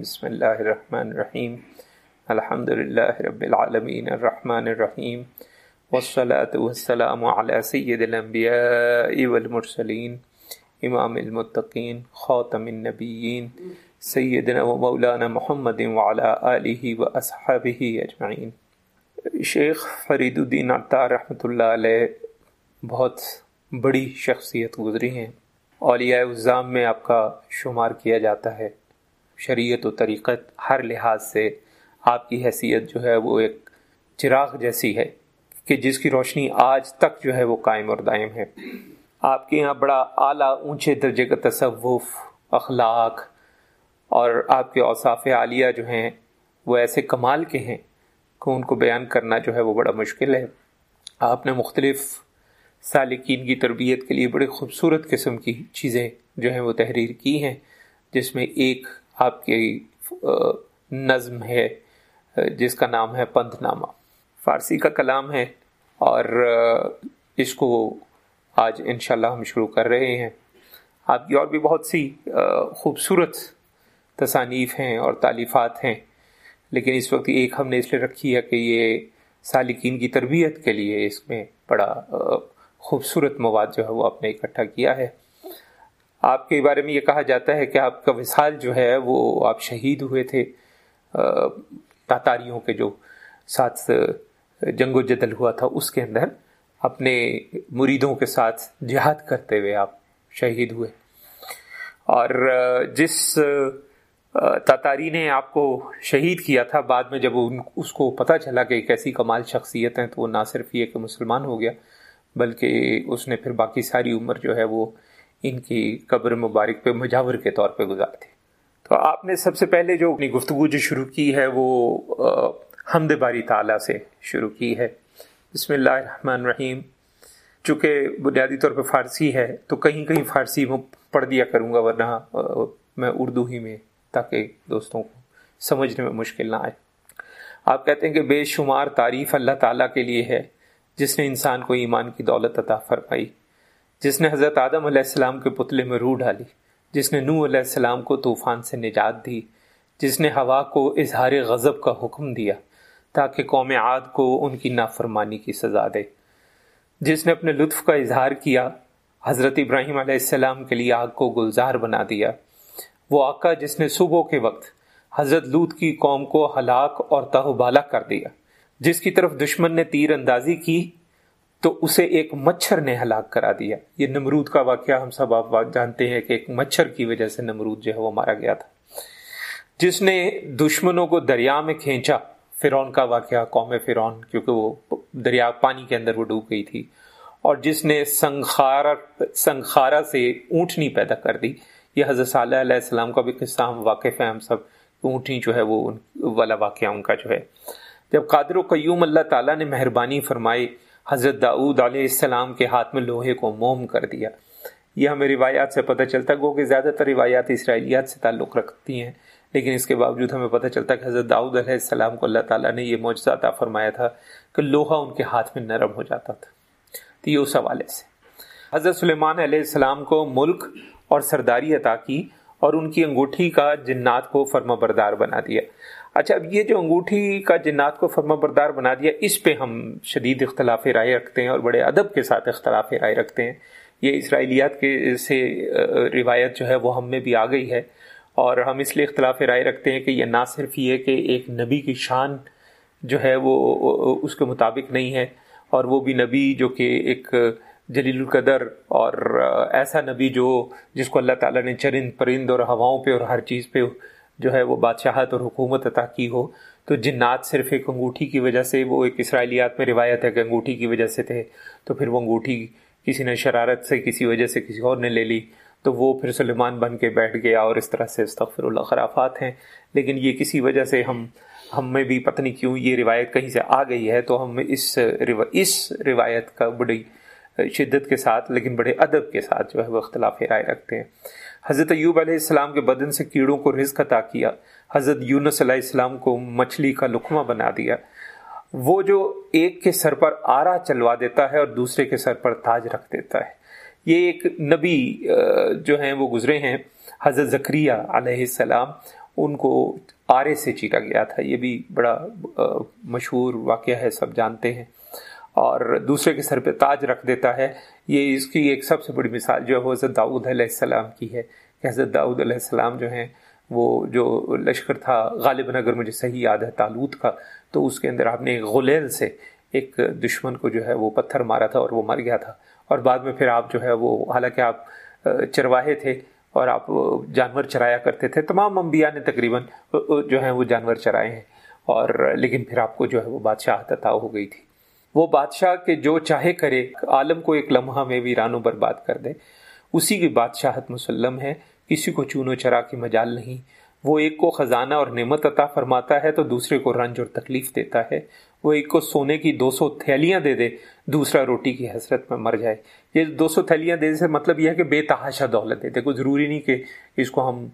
بسم اللہ الرحمن الرحیم۔ الحمد للہ رب العالمین الرحمن الرحیم۔ والصلاة والسلام على سید الانبیاء والمرسلین۔ امام المتقین، خاتم النبیین۔ سیدنا و مولانا محمد وعلى آلہ و اصحابہ اجمعین۔ شیخ فرید الدین عطار رحمۃ اللہ علیہ بہت بڑی شخصیت گزری ہیں۔ اولیاء الزام میں آپ کا شمار کیا جاتا ہے۔ شریعت و طریقت ہر لحاظ سے آپ کی حیثیت جو ہے وہ ایک چراغ جیسی ہے کہ جس کی روشنی آج تک جو ہے وہ قائم اور دائم ہے۔ آپ کے یہاں بڑا اعلیٰ اونچے درجے کا تصوف، اخلاق اور آپ کے اوصاف عالیہ جو ہیں وہ ایسے کمال کے ہیں کہ ان کو بیان کرنا جو ہے وہ بڑا مشکل ہے۔ آپ نے مختلف سالکین کی تربیت کے لیے بڑے خوبصورت قسم کی چیزیں جو ہیں وہ تحریر کی ہیں، جس میں ایک آپ کی نظم ہے جس کا نام ہے پند نامہ فارسی کا کلام ہے اور اس کو آج انشاءاللہ ہم شروع کر رہے ہیں۔ آپ کی اور بھی بہت سی خوبصورت تصانیف ہیں اور تعلیفات ہیں، لیکن اس وقت ایک ہم نے اس لیے رکھی ہے کہ یہ سالکین کی تربیت کے لیے اس میں بڑا خوبصورت مواد جو ہے وہ آپ نے اکٹھا کیا ہے۔ آپ کے بارے میں یہ کہا جاتا ہے کہ آپ کا وصال جو ہے وہ آپ شہید ہوئے تھے تاتاریوں کے جو ساتھ جنگ و جدل ہوا تھا، اس کے اندر اپنے مریدوں کے ساتھ جہاد کرتے ہوئے آپ شہید ہوئے۔ اور جس تاتاری نے آپ کو شہید کیا تھا، بعد میں جب اس کو پتہ چلا کہ ایک ایسی کمال شخصیت ہیں، تو وہ نہ صرف یہ کہ مسلمان ہو گیا، بلکہ اس نے پھر باقی ساری عمر جو ہے وہ ان کی قبر مبارک پہ مجاور کے طور پہ گزار تو آپ نے سب سے پہلے جو اپنی گفتگو جو شروع کی ہے وہ حمد باری تعالیٰ سے شروع کی ہے۔ بسم اللہ الرحمن الرحیم۔ چونکہ بنیادی طور پہ فارسی ہے، تو کہیں کہیں فارسی میں پڑھ دیا کروں گا، ورنہ میں اردو ہی میں تاکہ دوستوں کو سمجھنے میں مشکل نہ آئے۔ آپ کہتے ہیں کہ بے شمار تعریف اللہ تعالیٰ کے لیے ہے، جس نے انسان کو ایمان کی دولت عطا فرمائی۔ جس نے حضرت آدم علیہ السلام کے پتلے میں روح ڈالی، جس نے نو علیہ السلام کو طوفان سے نجات دی، جس نے ہوا کو اظہار غضب کا حکم دیا تاکہ قوم عاد کو ان کی نافرمانی کی سزا دے۔ جس نے اپنے لطف کا اظہار کیا، حضرت ابراہیم علیہ السلام کے لیے آگ کو گلزار بنا دیا۔ وہ آقا جس نے صبح کے وقت حضرت لوت کی قوم کو ہلاک اور تہبالا کر دیا، جس کی طرف دشمن نے تیر اندازی کی تو اسے ایک مچھر نے ہلاک کرا دیا۔ یہ نمرود کا واقعہ ہم سب آپ جانتے ہیں کہ ایک مچھر کی وجہ سے نمرود جو ہے وہ مارا گیا تھا۔ جس نے دشمنوں کو دریا میں کھینچا۔ فرون کا واقعہ، قوم فرون کیونکہ وہ دریا پانی کے اندر وہ ڈوب گئی تھی۔ اور جس نے سنخارا سنخارا سے اونٹنی پیدا کر دی۔ یہ حضرت صلی علیہ السلام کا بھی قصہ ہم واقف ہیں، ہم سب اونٹنی جو ہے وہ والا واقعہ ان کا جو ہے۔ جب قادر و قیوم اللہ تعالیٰ نے مہربانی فرمائی حضرت داؤد علیہ السلام کے ہاتھ میں لوہے کو موم کر دیا۔ یہ ہمیں روایات سے پتہ چلتا گو کہ زیادہ تر روایات اسرائیلیات سے تعلق رکھتی ہیں۔ لیکن اس کے باوجود ہمیں پتہ چلتا کہ حضرت داؤد علیہ السلام کو اللہ تعالیٰ نے یہ معجزہ عطا فرمایا تھا کہ لوہا ان کے ہاتھ میں نرم ہو جاتا تھا۔ تو یہ اس حوالے سے۔ حضرت سلیمان علیہ السلام کو ملک اور سرداری عطا کی اور ان کی انگوٹھی کا جنات کو فرما بردار بنا دیا۔ اچھا اب یہ جو انگوٹھی کا جنات کو فرما بردار بنا دیا، اس پہ ہم شدید اختلاف رائے رکھتے ہیں اور بڑے ادب کے ساتھ اختلاف رائے رکھتے ہیں۔ یہ اسرائیلیات کے سے روایت جو ہے وہ ہم میں بھی آ گئی ہے اور ہم اس لیے اختلاف رائے رکھتے ہیں کہ یہ نہ صرف یہ کہ ایک نبی کی شان جو ہے وہ اس کے مطابق نہیں ہے اور وہ بھی نبی جو کہ ایک جلیل القدر اور ایسا نبی جو جس کو اللہ تعالیٰ نے چرند پرند اور ہواؤں پہ اور ہر چیز پہ جو ہے وہ بادشاہت اور حکومت عطا کی ہو، تو جنات صرف ایک انگوٹھی کی وجہ سے، وہ ایک اسرائیلیات میں روایت ہے کہ انگوٹھی کی وجہ سے تھے، تو پھر وہ انگوٹھی کسی نے شرارت سے کسی وجہ سے کسی اور نے لے لی، تو وہ پھر سلیمان بن کے بیٹھ گیا اور اس طرح سے استغفر اللہ خرافات ہیں۔ لیکن یہ کسی وجہ سے ہم ہم میں بھی پتہ نہیں کیوں یہ روایت کہیں سے آ گئی ہے، تو ہم اس اس روایت کا بڑی شدت کے ساتھ، لیکن بڑے ادب کے ساتھ جو ہے وہ اختلاف رائے رکھتے ہیں۔ حضرت ایوب علیہ السلام کے بدن سے کیڑوں کو رزق عطا کیا، حضرت یونس علیہ السلام کو مچھلی کا لقمہ بنا دیا۔ وہ جو ایک کے سر پر آرا چلوا دیتا ہے اور دوسرے کے سر پر تاج رکھ دیتا ہے۔ یہ ایک نبی جو ہیں وہ گزرے ہیں، حضرت ذکریہ علیہ السلام، ان کو آرے سے چیرا گیا تھا۔ یہ بھی بڑا مشہور واقعہ ہے، سب جانتے ہیں۔ اور دوسرے کے سر پہ تاج رکھ دیتا ہے۔ یہ اس کی ایک سب سے بڑی مثال جو ہے وہ حضرت داؤد علیہ السلام کی ہے کہ حضرت داؤد علیہ السلام جو ہیں وہ جو لشکر تھا غالباً اگر مجھے صحیح یاد ہے تالوت کا، تو اس کے اندر آپ نے غلیل سے ایک دشمن کو جو ہے وہ پتھر مارا تھا اور وہ مر گیا تھا۔ اور بعد میں پھر آپ جو ہے وہ، حالانکہ آپ چرواہے تھے اور آپ جانور چرایا کرتے تھے، تمام انبیاء نے تقریباً جو ہیں وہ جانور چرائے ہیں۔ اور لیکن پھر آپ کو جو ہے وہ بادشاہ عطا ہو گئی تھی۔ وہ بادشاہ کے جو چاہے کرے، عالم کو ایک لمحہ میں ویران و برباد کر دے۔ اسی کی بادشاہت مسلم ہے، کسی کو چون و چرا کی مجال نہیں۔ وہ ایک کو خزانہ اور نعمت عطا فرماتا ہے تو دوسرے کو رنج اور تکلیف دیتا ہے۔ وہ ایک کو سونے کی دو سو تھیلیاں دے دے، دوسرا روٹی کی حسرت میں مر جائے۔ یہ دو سو تھیلیاں دے سے مطلب یہ ہے کہ بے تحاشا دولت دے۔ دے کوئی ضروری نہیں کہ اس کو ہم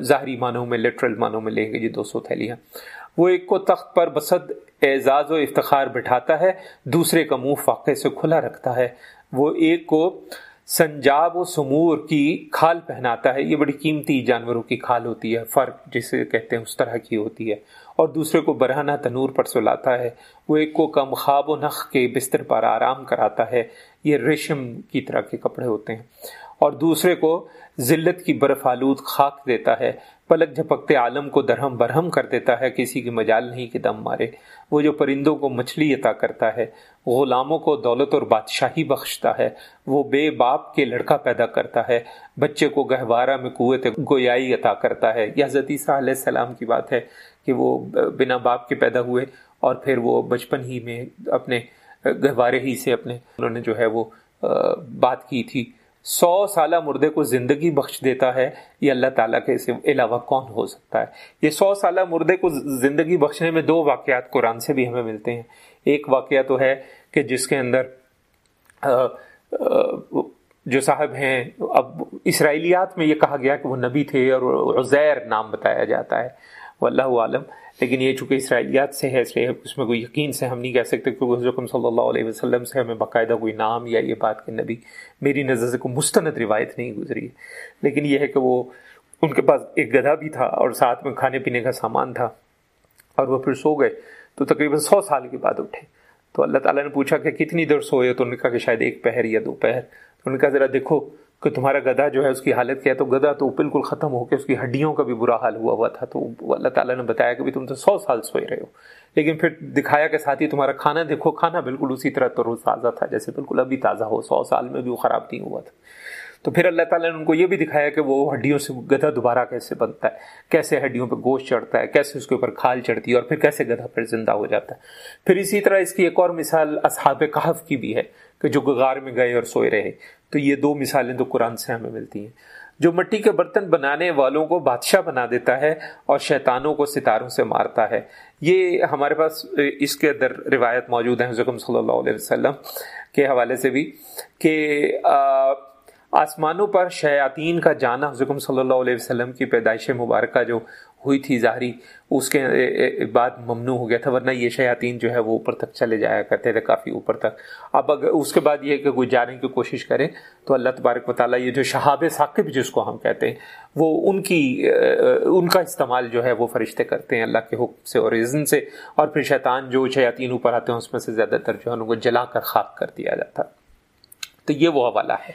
ظاہری معنوں میں لٹرل معنوں میں لیں گے جی دو سو تھیلیاں۔ وہ ایک کو تخت پر بسد اعزاز و افتخار بٹھاتا ہے، دوسرے کا منہ فاقے سے کھلا رکھتا ہے۔ وہ ایک کو سنجاب و سمور کی کھال پہناتا ہے۔ یہ بڑی قیمتی جانوروں کی کھال ہوتی ہے، فرق جسے کہتے ہیں اس طرح کی ہوتی ہے۔ اور دوسرے کو برہنہ تنور پر سلاتا ہے۔ وہ ایک کو کم خواب و نخ کے بستر پر آرام کراتا ہے۔ یہ ریشم کی طرح کے کپڑے ہوتے ہیں۔ اور دوسرے کو ذلت کی برف آلود خاک دیتا ہے۔ پلک جھپکتے عالم کو درہم برہم کر دیتا ہے، کسی کی مجال نہیں کہ دم مارے۔ وہ جو پرندوں کو مچھلی عطا کرتا ہے، غلاموں کو دولت اور بادشاہی بخشتا ہے۔ وہ بے باپ کے لڑکا پیدا کرتا ہے۔ بچے کو گہوارہ میں قوت گویائی عطا کرتا ہے۔ یہ حضرت عیسیٰ علیہ السلام کی بات ہے کہ وہ بنا باپ کے پیدا ہوئے اور پھر وہ بچپن ہی میں اپنے گہوارے ہی سے اپنے، انہوں نے جو ہے وہ بات کی تھی۔ سو سالہ مردے کو زندگی بخش دیتا ہے، یہ اللہ تعالیٰ کے علاوہ کون ہو سکتا ہے؟ یہ سو سالہ مردے کو زندگی بخشنے میں دو واقعات قرآن سے بھی ہمیں ملتے ہیں۔ ایک واقعہ تو ہے کہ جس کے اندر جو صاحب ہیں، اب اسرائیلیات میں یہ کہا گیا کہ وہ نبی تھے اور عزیر نام بتایا جاتا ہے۔ وہ اللہ عالم، لیکن یہ چونکہ اسرائیلیات سے ہے، اس لیے اس میں کوئی یقین سے ہم نہیں کہہ سکتے، کیونکہ حضرت صلی اللہ علیہ وسلم سے ہمیں باقاعدہ کوئی نام یا یہ بات کہ نبی میری نظر سے کوئی مستند روایت نہیں گزری۔ ہے لیکن یہ ہے کہ وہ ان کے پاس ایک گدھا بھی تھا اور ساتھ میں کھانے پینے کا سامان تھا اور وہ پھر سو گئے۔ تو تقریباً سو سال کے بعد اٹھے۔ تو اللہ تعالیٰ نے پوچھا کہ کتنی دیر سوئے؟ تو انہوں نے کہا کہ شاید ایک پہر یا دو پہر۔ تو انہوں نے کہا ذرا دیکھو کہ تمہارا گدا جو ہے اس کی حالت کیا ہے؟ تو گدا تو بالکل ختم ہو کے اس کی ہڈیوں کا بھی برا حال ہوا ہوا تھا۔ تو اللہ تعالیٰ نے بتایا کہ تم تو سو سال سوئے رہے ہو۔ لیکن پھر دکھایا کہ ساتھی تمہارا کھانا، دیکھو کھانا بالکل اسی طرح تو روز تازہ تھا، جیسے بالکل ابھی تازہ ہو، سو سال میں بھی وہ خراب نہیں ہوا تھا۔ تو پھر اللہ تعالیٰ نے ان کو یہ بھی دکھایا کہ وہ ہڈیوں سے گدھا دوبارہ کیسے بنتا ہے؟ کیسے ہڈیوں پہ گوشت چڑھتا ہے؟ کیسے اس کے اوپر کھال چڑھتی ہے؟ اور پھر کیسے گدھا پھر زندہ ہو جاتا ہے؟ پھر اسی طرح اس کی ایک اور مثال اصحاب کہف کی بھی ہے کہ جو گغار میں گئے اور سوئے رہے۔ تو یہ دو مثالیں تو قرآن سے ہمیں ملتی ہیں۔ جو مٹی کے برتن بنانے والوں کو بادشاہ بنا دیتا ہے اور شیطانوں کو ستاروں سے مارتا ہے۔ یہ ہمارے پاس، اس کے اندر روایت موجود ہے، حضرت صلی اللہ علیہ وسلم کے حوالے سے بھی کہ آسمانوں پر شیاطین کا جانا حضرت صلی اللہ علیہ وسلم کی پیدائش مبارکہ جو ہوئی تھی ظاہری اس کے بعد ممنوع ہو گیا تھا، ورنہ یہ شیاطین جو ہے وہ اوپر تک چلے جایا کرتے تھے، کافی اوپر تک۔ اب اگر اس کے بعد یہ کہ کوئی جانے کی کوشش کرے، تو اللہ تبارک و تعالیٰ یہ جو شہاب ثاقب جس کو ہم کہتے ہیں، وہ ان کی ان کا استعمال جو ہے وہ فرشتے کرتے ہیں اللہ کے حکم سے اور اذن سے، اور پھر شیطان جو شیاطین اوپر آتے ہیں، اس میں سے زیادہ تر جو ہے ان کو جلا کر خاک کر دیا جاتا۔ تو یہ وہ حوالہ ہے۔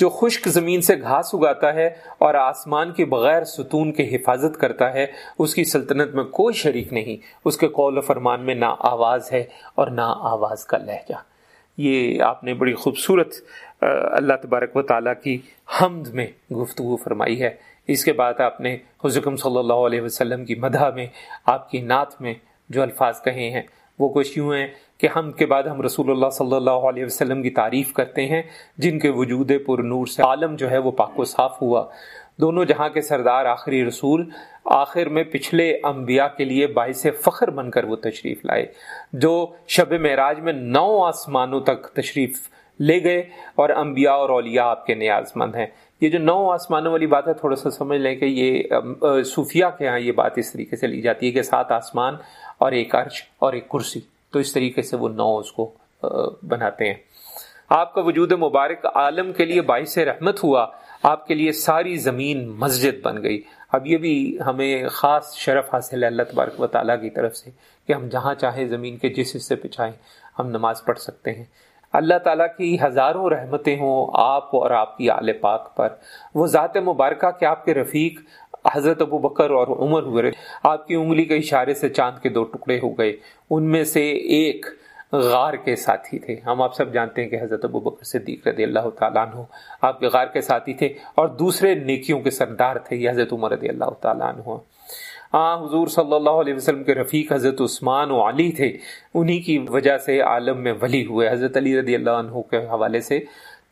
جو خشک زمین سے گھاس اگاتا ہے اور آسمان کے بغیر ستون کے حفاظت کرتا ہے، اس کی سلطنت میں کوئی شریک نہیں۔ اس کے قول و فرمان میں نہ آواز ہے اور نہ آواز کا لہجہ۔ یہ آپ نے بڑی خوبصورت اللہ تبارک و تعالیٰ کی حمد میں گفتگو فرمائی ہے۔ اس کے بعد آپ نے حضرکم صلی اللہ علیہ وسلم کی مدح میں آپ کی نعت میں جو الفاظ کہے ہیں، وہ کچھ یوں ہیں۔ کہ ہم کے بعد ہم رسول اللہ صلی اللہ علیہ وسلم کی تعریف کرتے ہیں، جن کے وجود پر نور سے عالم جو ہے وہ پاک و صاف ہوا۔ دونوں جہاں کے سردار، آخری رسول، آخر میں پچھلے انبیاء کے لیے باعث فخر بن کر وہ تشریف لائے۔ جو شب معراج میں نو آسمانوں تک تشریف لے گئے اور انبیاء اور اولیاء آپ کے نیاز مند ہیں۔ یہ جو نو آسمانوں والی بات ہے، تھوڑا سا سمجھ لیں کہ یہ صوفیہ کے ہاں یہ بات اس طریقے سے لی جاتی ہے کہ سات آسمان اور ایک عرش اور ایک کرسی۔ تو اس طریقے سے وہ نو اس کو بناتے ہیں۔ آپ کا وجود مبارک عالم کے لیے باعث رحمت ہوا، آپ کے لیے ساری زمین مسجد بن گئی۔ اب یہ بھی ہمیں خاص شرف حاصل ہے اللہ تبارک و تعالیٰ کی طرف سے کہ ہم جہاں چاہیں زمین کے جس حصے پہ چاہیں ہم نماز پڑھ سکتے ہیں۔ اللہ تعالیٰ کی ہزاروں رحمتیں ہوں آپ اور آپ کی آل پاک پر۔ وہ ذات مبارکہ کہ آپ کے رفیق حضرت ابو بکر اور عمر ہوئے۔ آپ کی انگلی کے اشارے سے چاند کے دو ٹکڑے ہو گئے۔ ان میں سے ایک غار کے ساتھی تھے۔ ہم آپ سب جانتے ہیں کہ حضرت ابو بکر صدیق رضی اللہ تعالیٰ عنہ آپ کے غار کے ساتھی تھے اور دوسرے نیکیوں کے سردار تھے یہ حضرت عمر رضی اللہ تعالیٰ عنہ۔ ہاں حضور صلی اللہ علیہ وسلم کے رفیق حضرت عثمان و علی تھے۔ انہی کی وجہ سے عالم میں ولی ہوئے۔ حضرت علی رضی اللہ عنہ کے حوالے سے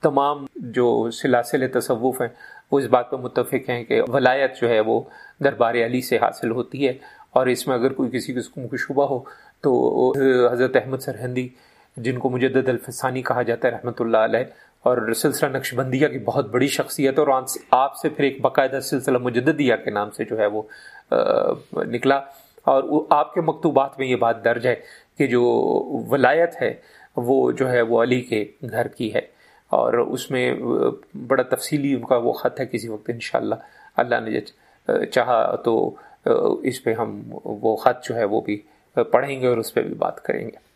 تمام جو سلاسل تصوف ہیں وہ اس بات پر متفق ہیں کہ ولایت جو ہے وہ دربار علی سے حاصل ہوتی ہے اور اس میں اگر کوئی کسی قسم کو شبہ ہو تو حضرت احمد سرہندی، جن کو مجدد الفسانی کہا جاتا ہے رحمۃ اللہ علیہ، اور سلسلہ نقش بندیہ کی بہت بڑی شخصیت اور آپ سے پھر ایک باقاعدہ سلسلہ مجددیہ کے نام سے جو ہے وہ نکلا۔ اور آپ کے مکتوبات میں یہ بات درج ہے کہ جو ولایت ہے وہ جو ہے وہ علی کے گھر کی ہے۔ اور اس میں بڑا تفصیلی ان کا وہ خط ہے کسی وقت انشاءاللہ اللہ نے چاہا تو اس پہ ہم وہ خط جو ہے وہ بھی پڑھیں گے اور اس پہ بھی بات کریں گے۔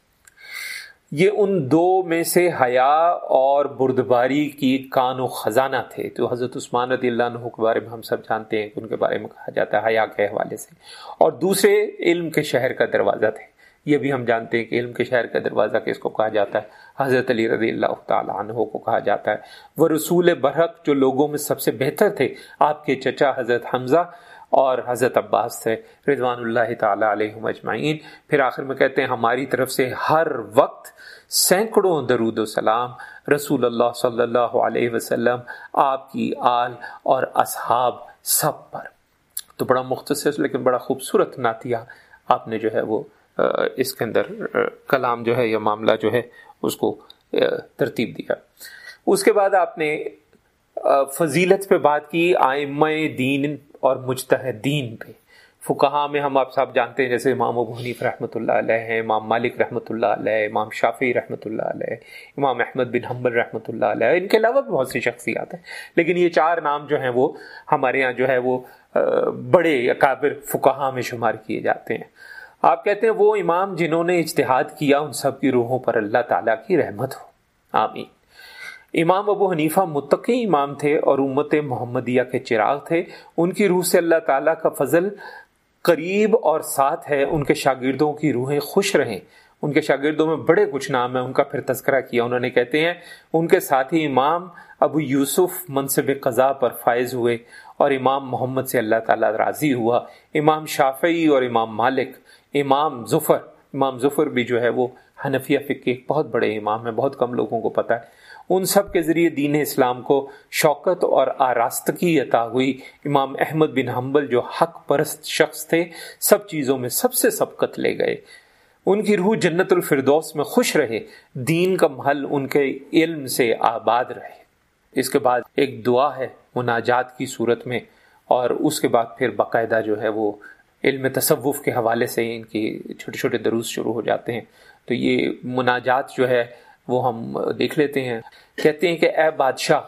یہ ان دو میں سے حیا اور بردباری کی کان و خزانہ تھے۔ تو حضرت عثمان رضی اللہ عنہ کے بارے میں ہم سب جانتے ہیں کہ ان کے بارے میں کہا جاتا ہے حیا کے حوالے سے۔ اور دوسرے علم کے شہر کا دروازہ تھے۔ یہ بھی ہم جانتے ہیں کہ علم کے شہر کا دروازہ کس کو کہا جاتا ہے؟ حضرت علی رضی اللہ تعالیٰ عنہ کو کہا جاتا ہے۔ وہ رسول برحق جو لوگوں میں سب سے بہتر تھے، آپ کے چچا حضرت حمزہ اور حضرت عباس تھے، رضوان اللہ تعالیٰ علیہ مجمعین پھر آخر میں کہتے ہیں، ہماری طرف سے ہر وقت سینکڑوں درود و سلام۔ رسول اللہ صلی اللہ علیہ وسلم، آپ کی آل اور اصحاب سب پر۔ تو بڑا مختصر، لیکن بڑا خوبصورت نعتیہ آپ نے جو ہے وہ اس کے اندر کلام جو ہے یا معاملہ جو ہے، اس کو ترتیب دیا۔ اس کے بعد آپ نے فضیلت پہ بات کی، آئمہ دین اور مجتہدین پہ۔ فکہ میں ہم آپ صاحب جانتے ہیں، جیسے امام ابو حنیف رحمۃ اللہ علیہ ہیں، امام مالک رحمۃ اللہ علیہ، امام شافی رحمۃ اللہ علیہ، امام احمد بن حمبل رحمۃ اللہ علیہ۔ ان کے علاوہ بھی بہت سی شخصیات ہیں۔ لیکن یہ چار نام جو ہیں، وہ ہمارے یہاں جو ہے، وہ بڑے اکابر فکہ میں شمار کیے جاتے ہیں۔ آپ کہتے ہیں وہ امام جنہوں نے اجتہاد کیا ان سب کی روحوں پر اللہ تعالیٰ کی رحمت ہو۔ آمین۔ امام ابو حنیفہ متقی امام تھے اور امت محمدیہ کے چراغ تھے۔ ان کی روح سے اللہ تعالیٰ کا فضل قریب اور ساتھ ہے۔ ان کے شاگردوں کی روحیں خوش رہیں۔ ان کے شاگردوں میں بڑے کچھ نام ہیں۔ ان کا پھر تذکرہ کیا۔ انہوں نے کہتے ہیں، ان کے ساتھی امام ابو یوسف منصب قضاء پر فائز ہوئے اور امام محمد سے اللہ تعالیٰ راضی ہوا۔ امام شافعی اور امام مالک امام ظفر امام ظفر بھی جو ہے وہ حنفیہ فقہ ایک بہت بڑے امام ہیں، بہت کم لوگوں کو پتہ ہے۔ ان سب کے ذریعے دین اسلام کو شوکت اور آراستگی عطا ہوئی۔ امام احمد بن حنبل جو حق پرست شخص تھے، سب چیزوں میں سب سے سبقت لے گئے۔ ان کی روح جنت الفردوس میں خوش رہے۔ دین کا محل ان کے علم سے آباد رہے۔ اس کے بعد ایک دعا ہے مناجات کی صورت میں اور اس کے بعد پھر باقاعدہ جو ہے وہ علم تصوف کے حوالے سے ان کی چھوٹے چھوٹے دروس شروع ہو جاتے ہیں۔ تو یہ مناجات جو ہے وہ ہم دیکھ لیتے ہیں۔ کہتے ہیں کہ اے بادشاہ،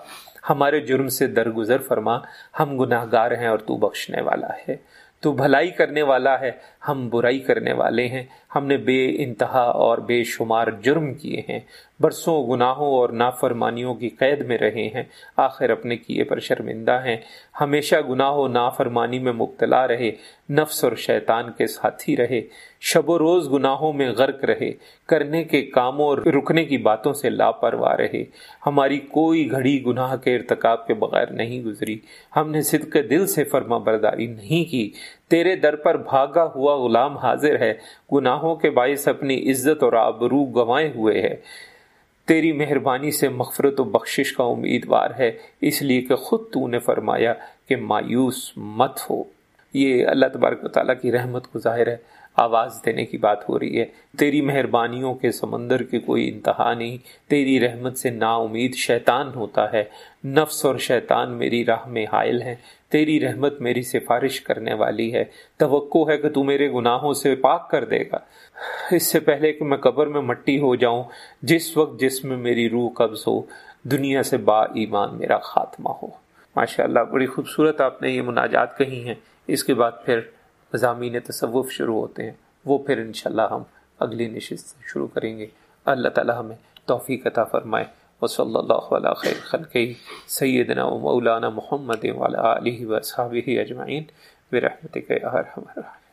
ہمارے جرم سے درگزر فرما، ہم گناہ گار ہیں اور تو بخشنے والا ہے۔ تو بھلائی کرنے والا ہے، ہم برائی کرنے والے ہیں۔ ہم نے بے انتہا اور بے شمار جرم کیے ہیں، برسوں گناہوں اور نافرمانیوں کی قید میں رہے ہیں، آخر اپنے کیے پر شرمندہ ہیں۔ ہمیشہ گناہ و نافرمانی میں مبتلا رہے، نفس اور شیطان کے ساتھی رہے۔ شب و روز گناہوں میں غرق رہے، کرنے کے کاموں اور رکنے کی باتوں سے لاپرواہ رہے۔ ہماری کوئی گھڑی گناہ کے ارتکاب کے بغیر نہیں گزری۔ ہم نے صدق دل سے فرما برداری نہیں کی۔ تیرے در پر بھاگا ہوا غلام حاضر ہے۔ گناہوں کے باعث اپنی عزت اور آبرو گوائے ہوئے ہے۔ تیری مہربانی سے مغفرت و بخشش کا امیدوار ہے۔ اس لیے کہ خود تو نے فرمایا کہ مایوس مت ہو۔ یہ اللہ تبارک و تعالیٰ کی رحمت کو ظاہر ہے۔ آواز دینے کی بات ہو رہی ہے۔ تیری مہربانیوں کے سمندر کی کوئی انتہا نہیں۔ تیری رحمت سے نا امید شیطان ہوتا ہے۔ نفس اور شیطان میری راہ میں حائل ہیں۔ تیری رحمت میری سفارش کرنے والی ہے۔ توقع ہے کہ تو میرے گناہوں سے پاک کر دے گا۔ اس سے پہلے کہ میں قبر میں مٹی ہو جاؤں، جس وقت جس میں میری روح قبض ہو، دنیا سے با ایمان میرا خاتمہ ہو۔ ماشاء اللہ بڑی خوبصورت آپ نے یہ مناجات کہی ہیں۔ اس کے بعد پھر مضامین تصوف شروع ہوتے ہیں۔ وہ پھر انشاءاللہ ہم اگلی نشست شروع کریں گے۔ اللہ تعالی ہمیں توفیق عطا فرمائے۔ وصلی اللہ علیہ خیر خلقی سیدنا و مولانا محمد وعلی علیہ و اصحابہ اجمعین برحمتک یا ارحم الراحمین